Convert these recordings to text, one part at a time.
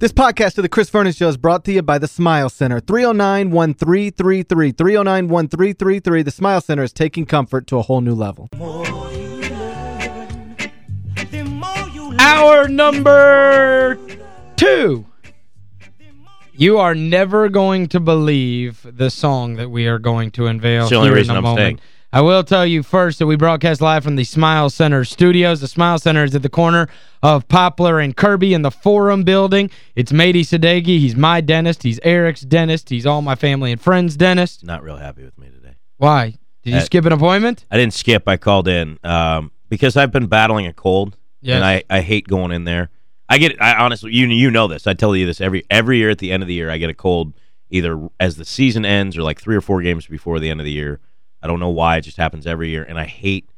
This podcast of the Chris Vernon Show is brought to you by the Smile Center. 309-1333. 309-1333. The Smile Center is taking comfort to a whole new level. Hour number two. You are never going to believe the song that we are going to unveil It's the only here reason in a I'm moment. staying. I will tell you first that we broadcast live from the Smile Center studios. The Smile Center is at the corner of Poplar and Kirby in the Forum building. It's Matey Sadeghi. He's my dentist. He's Eric's dentist. He's all my family and friends' dentist. Not real happy with me today. Why? Did you Uh, skip an appointment? I didn't skip. I called in um, because I've been battling a cold, Yes. and I, I hate going in there. I get I honestly you you know this. I tell you this every every year at the end of the year I get a cold either as the season ends or like 3 or 4 games before the end of the year. I don't know why it just happens every year and I hate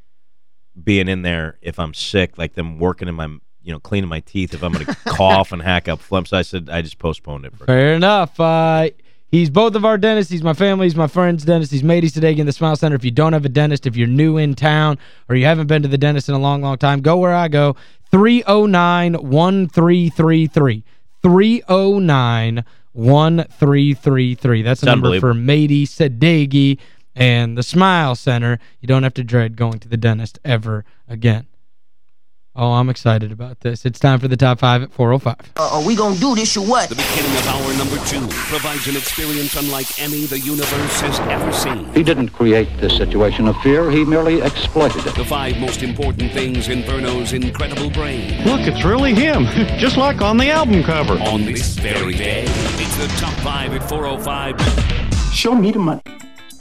being in there if I'm sick like them working in my you know cleaning my teeth if I'm going to cough and hack up phlegm. So I said I just postponed it for Fair enough. Uh, he's both of our dentists. He's my family. He's my friend's dentist. He's Matey Sadeghi in the Smile Center. If you don't have a dentist, if you're new in town or you haven't been to the dentist in a long, long time, go where I go. 309-1333. 309-1333. That's the number for unbelievable. Matey Sadeghi and the Smile Center. You don't have to dread going to the dentist ever again. Oh, I'm excited about this. It's time for the top five at 405. Uh, are we gonna do this or what? The beginning of hour number two provides an experience unlike any the universe has ever seen. He didn't create this situation of fear, he merely exploited it. The five most important things in Verno's incredible brain. Look, it's really him, just like on the album cover. On this very day, it's the top five at 405. Show me the money.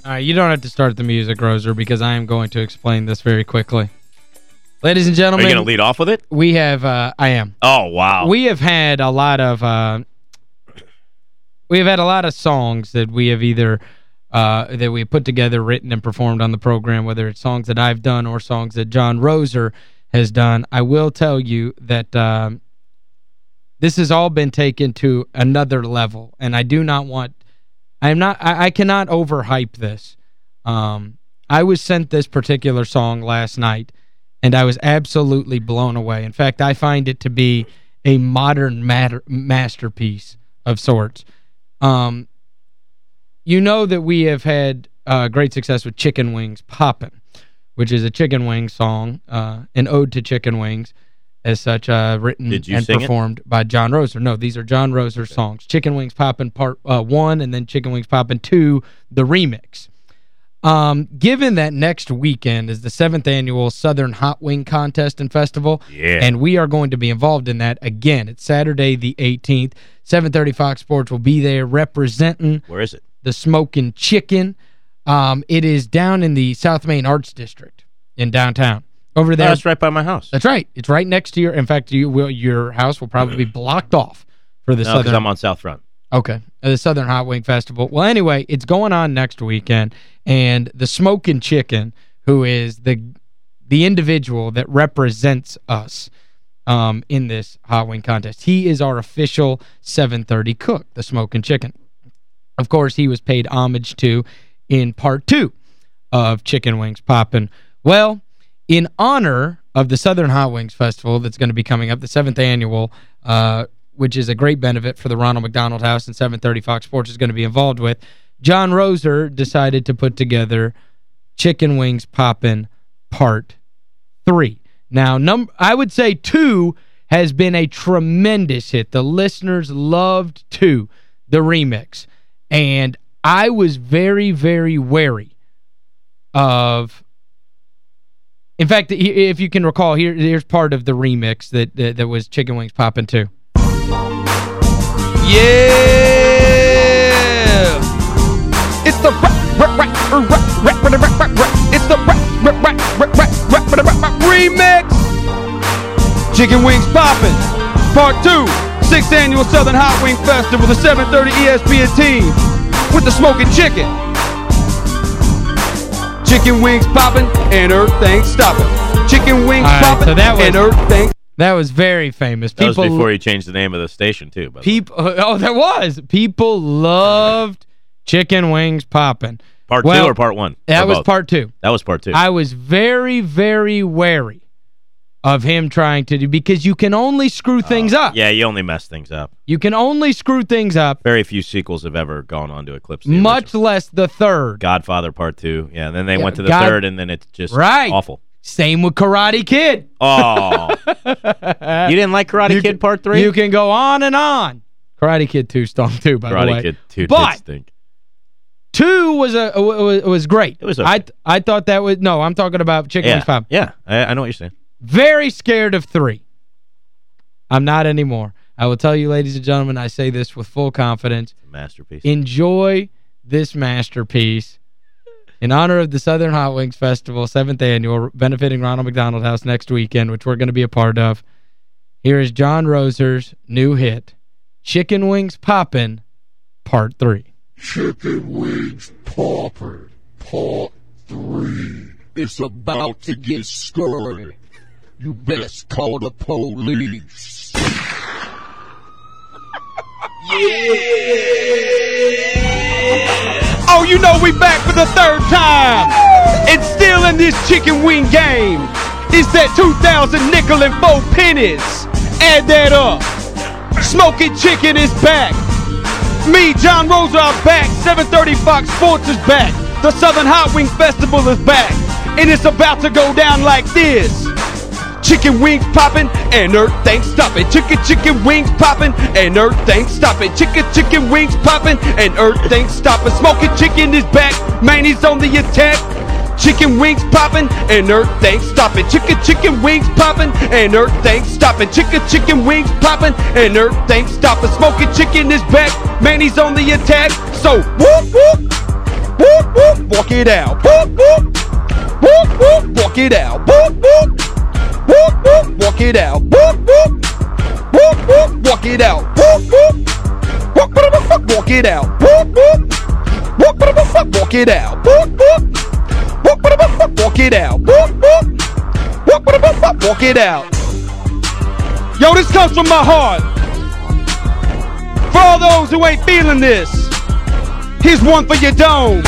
All right, you don't have to start the music, Roser, because I am going to explain this very quickly. Ladies and Are gentlemen, you going to lead off with it? we have, uh, I am. Oh, wow. We have had a lot of, uh, we have had a lot of songs that we have either, uh, that we have put together, written, and performed on the program, whether it's songs that I've done or songs that John Roser has done. I will tell you that um, this has all been taken to another level, and I do not want I am not I, I cannot overhype this. Um I was sent this particular song last night and I was absolutely blown away. In fact, I find it to be a modern matter, masterpiece of sorts. Um you know that we have had uh, great success with Chicken Wings Poppin', which is a chicken wing song, uh, an ode to chicken wings, as such, uh, written and sing it? performed by John Roser. No, these are John Roser songs. Chicken Wings Poppin' Part uh, 1 and then Chicken Wings Poppin' 2, the remix. Um, given that next weekend is the 7th annual Southern Hot Wing Contest and Festival, Yeah. and we are going to be involved in that again. It's Saturday the 18th. 730 Fox Sports will be there representing Where is it? the Smoking Chicken. Um, it is down in the South Main Arts District in downtown. Over there. that's right by my house. That's right. It's right next to your in fact you will your house will probably be blocked off for the No, because Southern I'm on South Front. Okay. The Southern Hot Wing Festival. Well, anyway, it's going on next weekend, and the Smoking Chicken, who is the the individual that represents us um, in this Hot Wing contest, he is our official 730 cook, the Smoking Chicken. Of course, he was paid homage to in part two of Chicken Wings Poppin'. Well, in honor of the Southern Hot Wings Festival that's going to be coming up, the seventh annual, uh, which is a great benefit for the Ronald McDonald House and 730 Fox Sports is going to be involved with, John Roser decided to put together Chicken Wings Poppin' Part 3. Now, num I would say 2 has been a tremendous hit. The listeners loved 2, the remix. And I was very, very wary of in fact, if you can recall, here here's part of the remix that that, that was Chicken Wings popping too. Yeah! It's the it's the remix. Chicken Wings popping. Part 2, 6th Annual Southern Hot Wing Festival, the 730 ESPN team with the smoking chicken. Chicken wings popping and earth ain't stoppin'. Chicken wings All right, poppin' so that was- and earth ain't That was very famous. That was before you changed the name of the station, too. by the people oh that was. People loved chicken wings popping. Part well, two or part one? That was both? part 2. That was part two. I was very very wary of him trying to do because you can only screw oh, things up. Yeah, you only mess things up. You can only screw things up. Very few sequels have ever gone on to eclipse Much original. less the third. Godfather Part 2. Yeah, and then they Yeah, went to the God- third, and then it's just Right. awful. Same with Karate Kid. Oh. you didn't like Karate You Kid can- Part 3? You can go on and on. Karate Kid 2 stung too, by the way. Karate Kid 2 But- stink. Two was a was, was great. It was I okay. I thought that was no, I'm talking about Chicken Yeah, Wings Pop. yeah I, I know what you're saying. Very scared of three. I'm not anymore. I will tell you, ladies and gentlemen, I say this with full confidence. Masterpiece. Enjoy this masterpiece. In honor of the Southern Hot Wings Festival, 7th annual, benefiting Ronald McDonald House next weekend, which we're going to be a part of, here is John Roser's new hit, Chicken Wings Poppin', Part 3. Chicken Wings Poppin', Part 3. It's about to get scary. You best call the police. Yeah! Oh, you know we back for the third time. And still in this chicken wing game. It's that 2000 nickel and four pennies. Add that up. Smoking chicken is back. Me, John Roser, are back. 730 Fox Sports is back. The Southern Hot Wing Festival is back. And it's about to go down like this. Chicken wings poppin' and earth ain't stoppin'. Chicken chicken wings poppin' and earth ain't stoppin'. Chicken chicken wings poppin' and earth ain't stoppin'. Smoking chicken is back, man he's on the attack. Chicken wings poppin' and earth ain't stoppin'. Chicken chicken wings poppin' and earth ain't stoppin'. Chicken chicken wings poppin' and earth ain't stoppin'. Smoking chicken is back, man he's on the attack. So whoop whoop whoop whoop walk it out. Whoop whoop whoop whoop walk it out. Whoop whoop walk it out. Whoop whoop whoop whoop walk it out. Whoop whoop whoop whoop walk it out. Whoop whoop whoop whoop walk it out. Whoop whoop whoop whoop walk it out. Whoop whoop whoop whoop walk it out. Yo, this comes from my heart. For all those who ain't feeling this, here's one for your dome.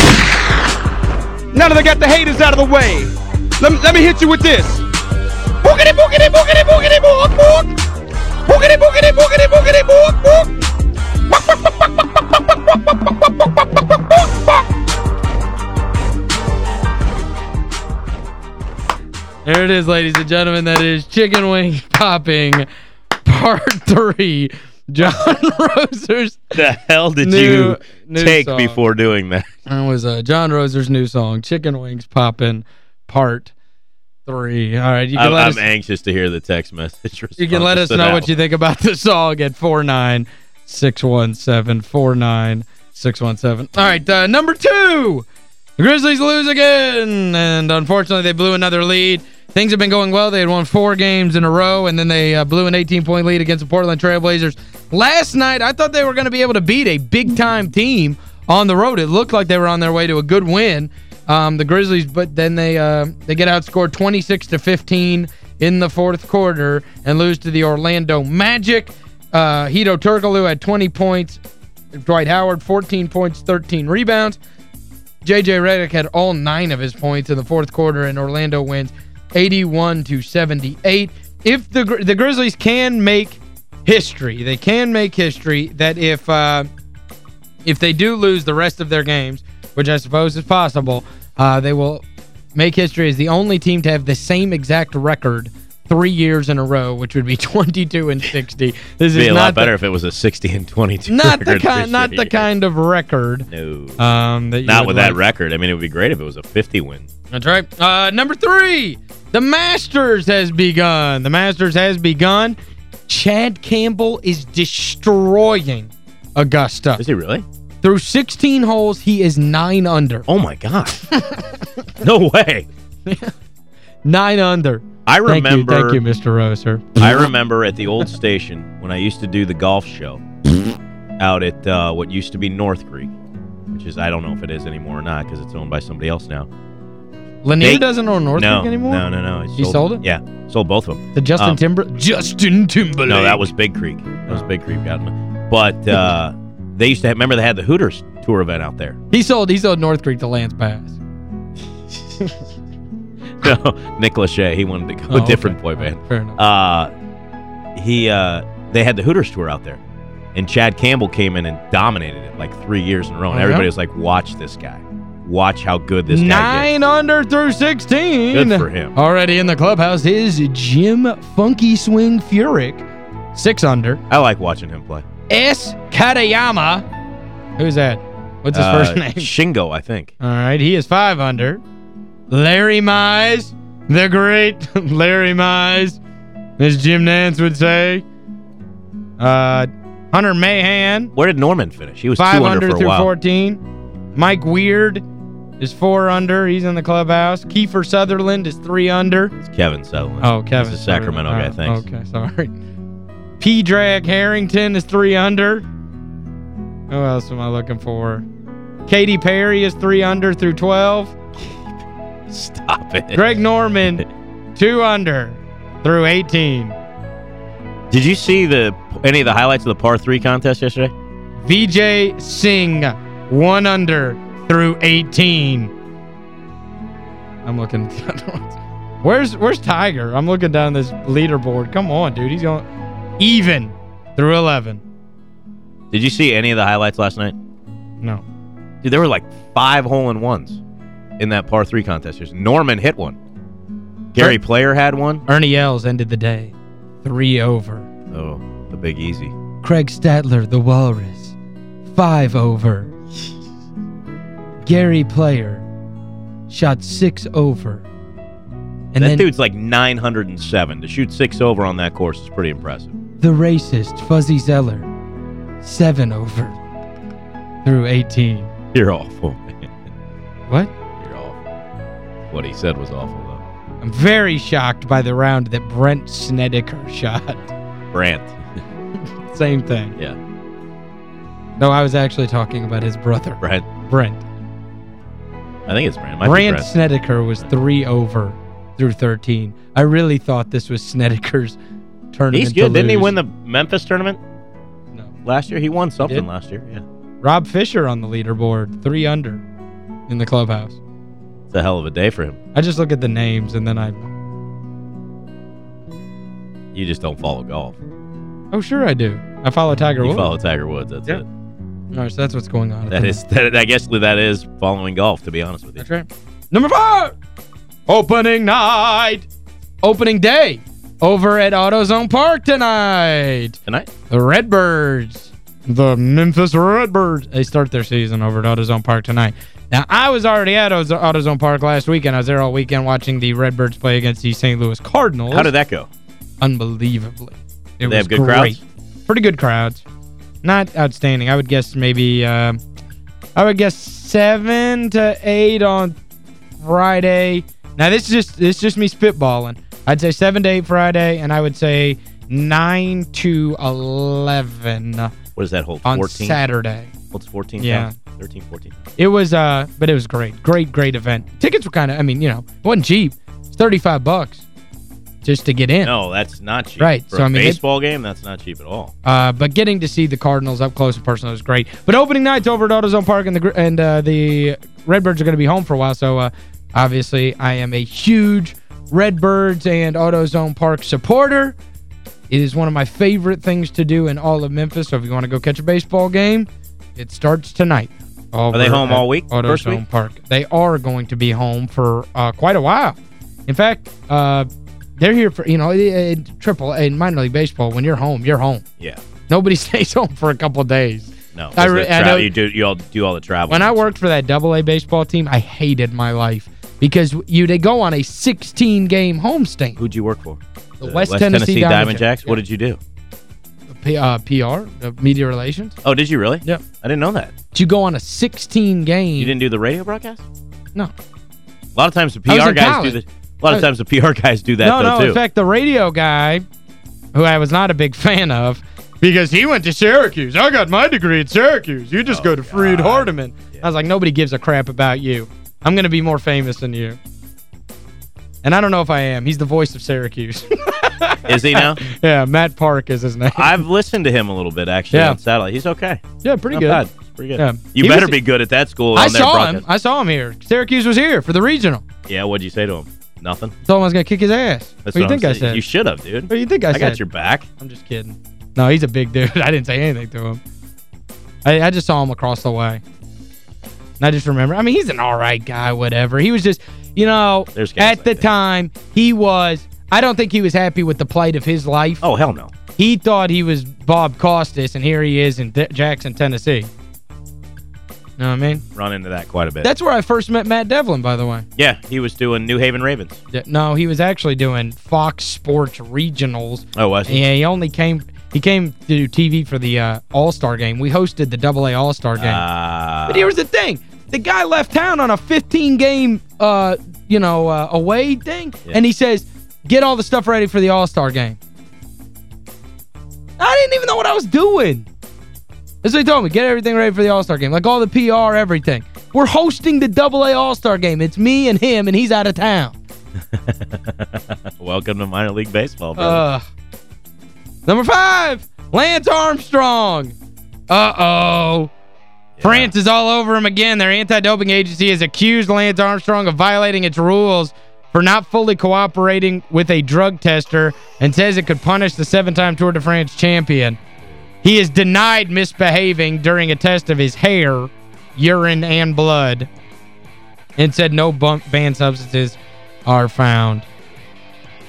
Now that I got the haters out of the way, let me, let me hit you with this. Boogity boogity boogity boogity boog boog. Boogity boogity boogity boogity boog boog. There it is, ladies and gentlemen. That is Chicken Wing Popping Part 3. John Roser's. The hell did New- you new take song. before doing that? That was uh, John Roser's new song, Chicken Wings Poppin' Part 3. All right, you can I'm, let I'm us anxious to hear the text message you can let us know what you think about the song at 49617 49617. All right, uh, number 2. The Grizzlies lose again, and unfortunately they blew another lead. Things have been going well. They had won four games in a row, and then they uh, blew an 18-point lead against the Portland Trailblazers. Last night, I thought they were going to be able to beat a big-time team on the road. It looked like they were on their way to a good win, um, the Grizzlies, but then they uh, they get outscored 26 to 15 in the fourth quarter and lose to the Orlando Magic. Uh, Hedo Turkoglu had 20 points. Dwight Howard, 14 points, 13 rebounds. J.J. Redick had all nine of his points in the fourth quarter, and Orlando wins 81 to 78. If the the Grizzlies can make history, they can make history that if uh, if they do lose the rest of their games, which I suppose is possible, uh, they will make history as the only team to have the same exact record three years in a row, which would be 22 and 60. This It'd be is a not lot the- better if it was a 60 and 22 not the kind not the kind of record No. um that Not with that record. I mean, it would be great if it was a 50 win. That's right. Uh, number three, the Masters has begun. The Masters has begun. Chad Campbell is destroying Augusta. Is he really? Through 16 holes, he is nine under. Oh, my God. no way. Nine under. I Thank you, remember thank you, Mr. Roser. I remember at the old station when I used to do the golf show out at uh, what used to be North Creek, which is, I don't know if it is anymore or not because it's owned by somebody else now. Lanier They- doesn't own North no, Creek anymore? No, no, no. He He sold it? Yeah, sold both of them. The Justin Um, Timber Justin Timberlake. No, that was Big Creek. That was Big Creek. Out in, but uh, they used to have, remember they had the Hooters tour event out there. He sold he sold North Creek to Lance Bass. no, Nick Lachey. He wanted to go Oh, a different okay. boy band. right, fair enough. Uh, he uh, they had the Hooters tour out there, and Chad Campbell came in and dominated it like three years in a row. And Oh, yeah? everybody was like, "Watch this guy, watch how good this guy Nine gets." under through 16. Good for him. Already in the clubhouse is Jim Funky Swing Furyk. Six under. I like watching him play. S. Katayama. Who's that? What's his Uh, first name? Shingo, I think. All right, he is five under. Larry Mize, the great Larry Mize, as Jim Nantz would say. Uh, Hunter Mahan, Where did Norman finish? He was five under under for a through while. 14. Mike Weir is four under. He's in the clubhouse. Kiefer Sutherland is three under. It's Kevin Sutherland. Oh, Kevin. He's a Sacramento guy, thanks. Okay, sorry. Padraig Harrington is three under. Who else am I looking for? Katy Perry is three under through 12. Stop it. Greg Norman, two under through 18. Did you see the any of the highlights of the par three contest yesterday? Vijay Singh, one under through 18. I'm looking at the other ones. Where's where's Tiger? I'm looking down this leaderboard. Come on, dude. He's going even through 11. Did you see any of the highlights last night? No. Dude, there were like five hole in ones in that par three contest. yesterday. Norman hit one. Gary Player had one. Ernie Els ended the day. Three over. Oh, the big easy. Craig Stadler, the Walrus. Five over. Gary Player shot six over. And that then dude's like 907. To shoot six over on that course is pretty impressive. The racist, Fuzzy Zoeller. Seven over. Through 18. You're awful. Man. What? You're awful. What he said was awful, though. I'm very shocked by the round that Brent Snedeker shot. Brant. Same thing. Yeah. No, I was actually talking about his brother, Brant. Brent. I think it's Brent. It Brant Brant. Snedeker was three over through 13. I really thought this was Snedeker's tournament He's to good. Didn't he win the Memphis tournament No. last year? He won something did? last year. Yeah. Rob Fisher on the leaderboard, three under in the clubhouse. It's a hell of a day for him. I just look at the names and then I... You just don't follow golf. Oh, sure I do. I follow Tiger You Woods. follow Tiger Woods. That's Yeah. it. All right, so that's what's going on. That is, That that I guess that is following golf to be honest with you. That's right. Number four, opening night. Opening day over at AutoZone Park tonight. Tonight? The Redbirds, the Memphis Redbirds, they start their season over at AutoZone Park tonight. Now, I was already at AutoZone Park last weekend. I was there all weekend watching the Redbirds play against the St. Louis Cardinals. How did that go? Unbelievably. It They was have good great. crowds? Pretty good crowds. Not outstanding. I would guess maybe, uh, I would guess seven to eight on Friday. Now, this is just this is just me spitballing. I'd say seven to eight Friday, and I would say nine to 11 What is that hold? on 14? Saturday. What's 14? Yeah. 13, 14. It was, uh, but it was great. Great, great event. Tickets were kind of, I mean, you know, it wasn't cheap. It's 35 bucks just to get in. No, that's not cheap. Right, For so a I mean, it- baseball game, that's not cheap at all. Uh, but getting to see the Cardinals up close and personal was great. But opening night's over at AutoZone Park, and the gr- and uh, the Redbirds are going to be home for a while. So, uh, obviously, I am a huge Redbirds and AutoZone Park supporter. It is one of my favorite things to do in all of Memphis. So, if you want to go catch a baseball game, it starts tonight. Are they home all week? AutoZone week? Park. They are going to be home for uh, quite a while. In fact, uh, they're here for, you know, in triple, in minor league baseball, when you're home, you're home. Yeah. Nobody stays home for a couple days. No. I I re- I tra- know- you do you all do all the travel. When I worked for that double A baseball team, I hated my life because you they go on a 16-game home homestand. Who'd you work for? The West Tennessee Diamond Diamond Jacks, Jacks. What did you do? P, uh, PR, uh, media relations. Oh, did you really? Yeah. I didn't know that. Did you go on a 16-game. You didn't do the radio broadcast? No. A lot of times the PR guys college. do the a lot of times the PR guys do that no, though no. too. In fact, the radio guy, who I was not a big fan of, because he went to Syracuse. I got my degree at Syracuse. You just go to Freed Hardeman. I was like, nobody gives a crap about you. I'm going to be more famous than you. And I don't know if I am. He's the voice of Syracuse. Is he now? yeah, Matt Park is his name. I've listened to him a little bit actually Yeah. on satellite. He's okay. yeah, pretty Not good. bad. Pretty good. Yeah. You He better was- be good at that school I saw him. I saw him here. Syracuse was here for the regional. Yeah, what'd you say to him? Nothing. Told him I was going to kick his ass. That's what do you I'm think I said? You should have, dude. What do you think I, I said? got your back. I'm just kidding. No, he's a big dude. I didn't say anything to him. I, I just saw him across the way. I just remember, I mean, he's an all right guy, whatever. He was just, you know, There's at the that. time, he was, I don't think he was happy with the plight of his life. Oh, hell no. He thought he was Bob Costas, and here he is in Jackson, Tennessee. You know what I mean? Run into that quite a bit. That's where I first met Matt Devlin, by the way. yeah, he was doing New Haven Ravens. No, he was actually doing Fox Sports Regionals. Oh, was he? Yeah, he only came he came to do TV for the uh, All-Star game. We hosted the Double-A All-Star game. Uh, but here's the thing. The guy left town on a 15-game uh, you know, uh, away thing, Yeah. and he says, "Get all the stuff ready for the All-Star game." I didn't even know what I was doing. That's what he told me. Get everything ready for the All-Star game. Like all the PR, everything. We're hosting the Double-A All-Star game. It's me and him, and he's out of town. Welcome to minor league baseball, brother. Uh, number five, Lance Armstrong. Uh-oh. France is all over him again. Their anti-doping agency has accused Lance Armstrong of violating its rules for not fully cooperating with a drug tester and says it could punish the seven-time Tour de France champion. He is denied misbehaving during a test of his hair, urine, and blood and said no banned substances are found.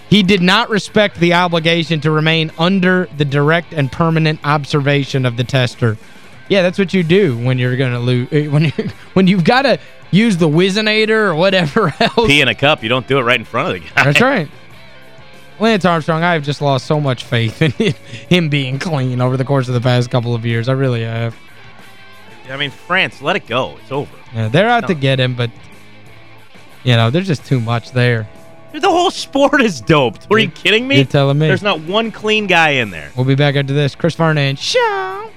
He did not respect the obligation to remain under the direct and permanent observation of the tester. Yeah, that's what you do when you're going to lose eh, when you when you've got to use the Whizzinator or whatever else. Pee in a cup. You don't do it right in front of the guy. That's right. Lance Armstrong, I have just lost so much faith in him being clean over the course of the past couple of years. I really have. I mean, France, let it go. It's over. Yeah, they're out to get him, but you know, there's just too much there. Dude, the whole sport is doped. Are you kidding me? You're telling me. There's not one clean guy in there. We'll be back after this. Chris Vernon. Show.